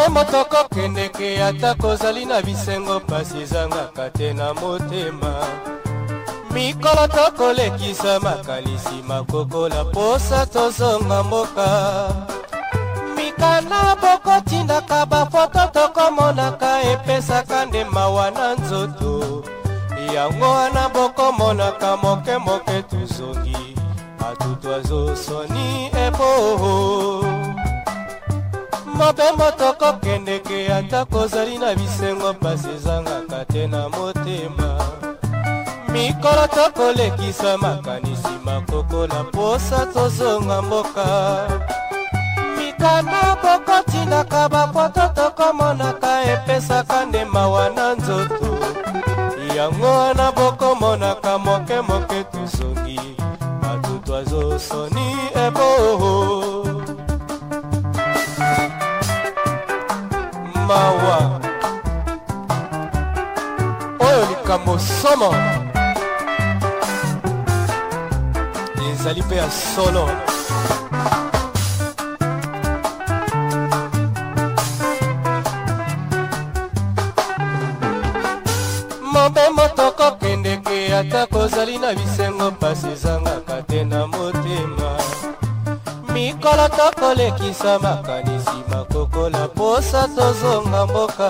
nde motoko kendeke atako ozali na bisengo pasi ezangaka te na motema mikolo tokolekisa makalisi makokola posa tozonga mboka mikanda bokotindaka bafoto tokomonaka epesaka nde mawa na nzoto yango wana bokomonaka moke moke tozongi atutu azosoni epo mabe motoko kendeke atako ozali na bisengo mpasi ezangaka te na motema mikolo tokolekisa makanisi makokola posa tozonga mboka mikanda kokotindaka bapoto tokomonaka epesaka nde mawa na nzoto yango wana bokomonaka moke moke tozongi somo ezali mpe ya solo mobembo tokokendeke ata kozali na bisengo mpasi ezangaka te na motema mikolo tokolekisa makanisi makokola posa tozonga mboka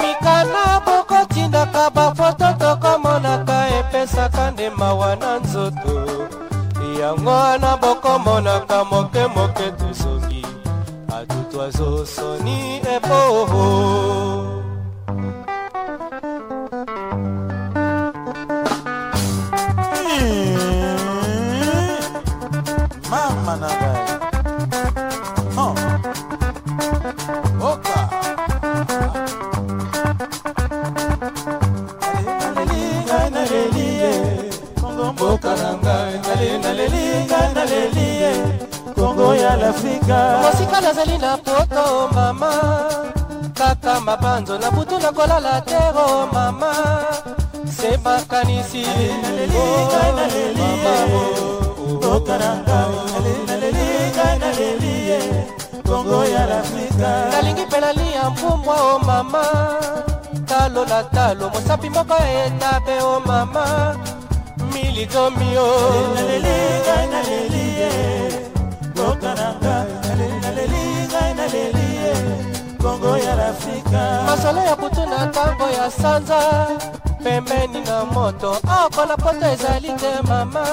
mikana kaka bafoto tokomonaka epesaka nde mawa na nzoto yango wana bokomonaka mokemoke tozongi atutwazosoni epoho mama na ngai afrika mosika nazali na poto mama kaka mabanzo na butu nakolala tero mama se makanisi oh, oh, oh. nalingi pelali ya mpumbwa o mama talo na talo mosapi moko etape o mama miligomi o na ntango ya sanza pembeni na moto oko na poto ezali te mama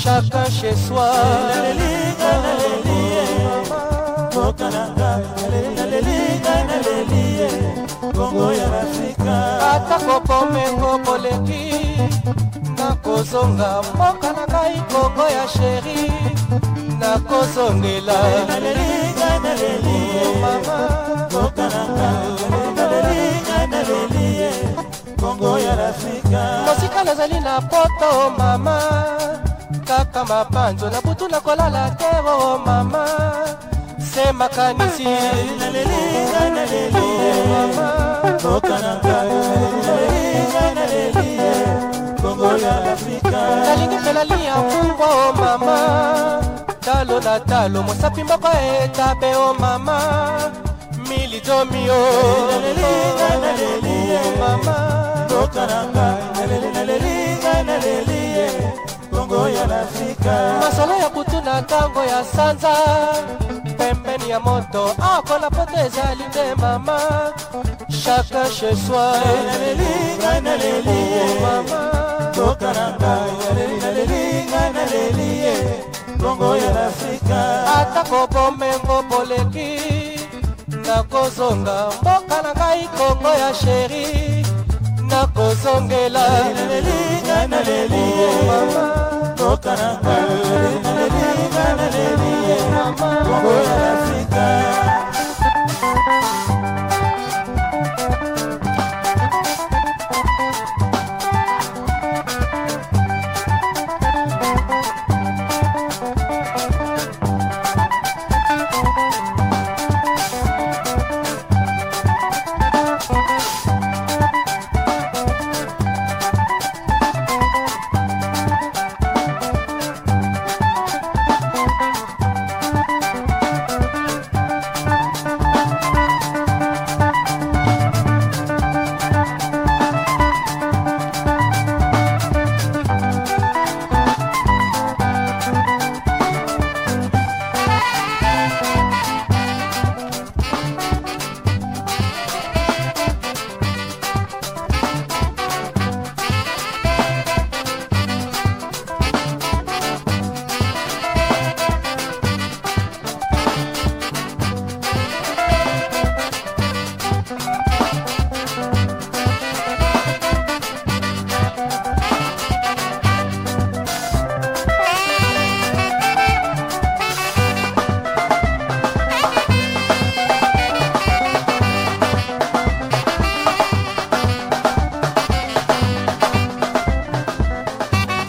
chacun chez soiata kokomengo koleki nakozonga mboka na ngai kongo ya sheri nakozongela mama eleli kongo ya afrika mosika nazali na poto mama kaka mabanzo na butu na kolala tero oh, mama se makanisi eh, eh, eh, nalingi pelali oh, ya mfungo o oh, mama talo na talo mosapi moko etape o mama mitomi omama mboka na ngai nalelinga naleliye kongo eh. ya nafrika masolo ya kutu na ntango ya sanza pembeni ya moto akola ah, poto ezali nde mama chaka chez soi nalelinga naleliye eh. mama mboka na ngai nalelinga naleliye kongo eh. ya nafrika atako bomengo boleki nakozonga mboka na ngai kongo ya sheri nakozongela lelinga na lelie mama mboka na ngai lelinga na lelie mama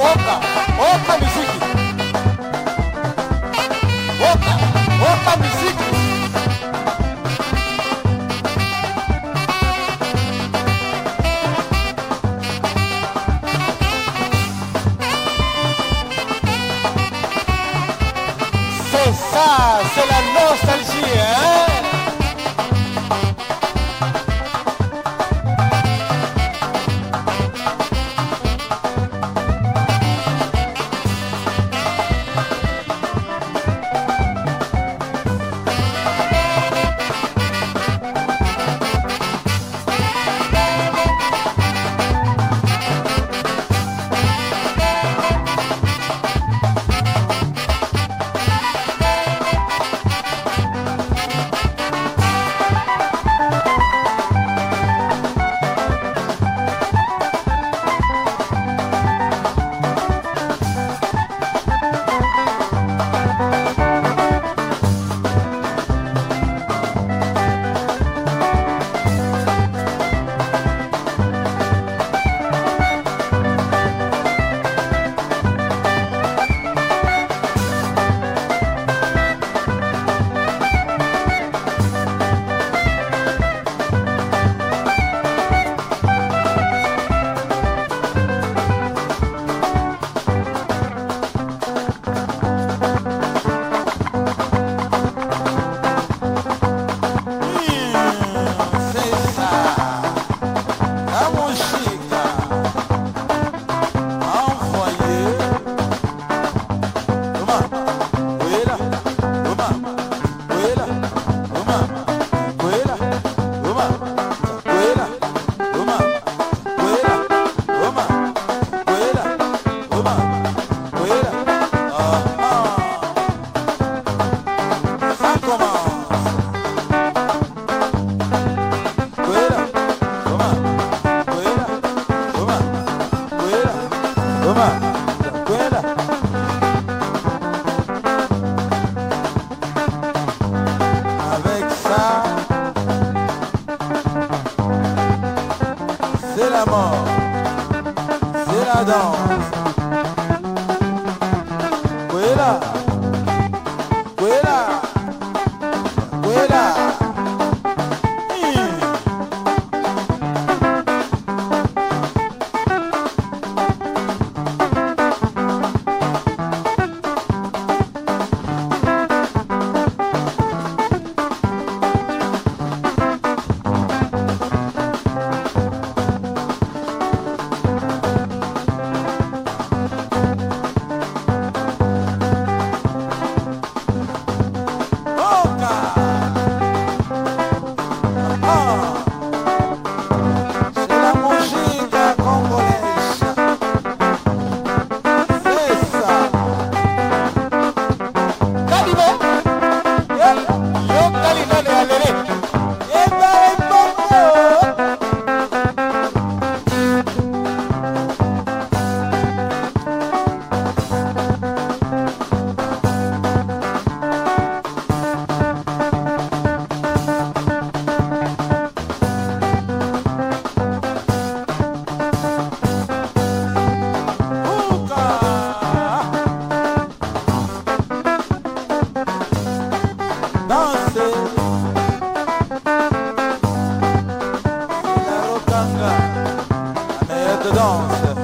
opa, opa music. Opa, opa music. Malvadão. de danse.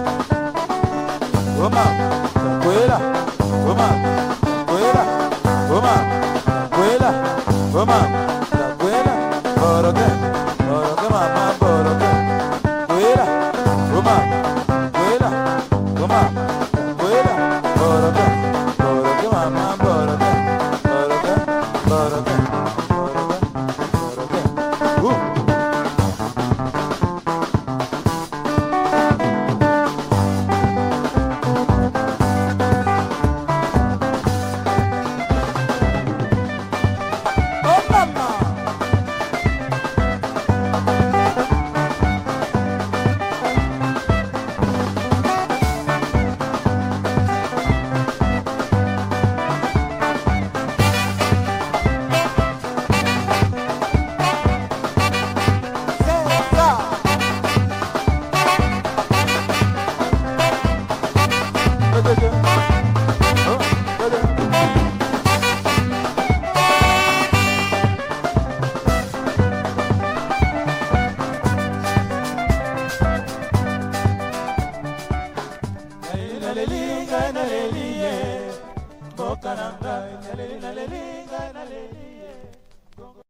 nigga.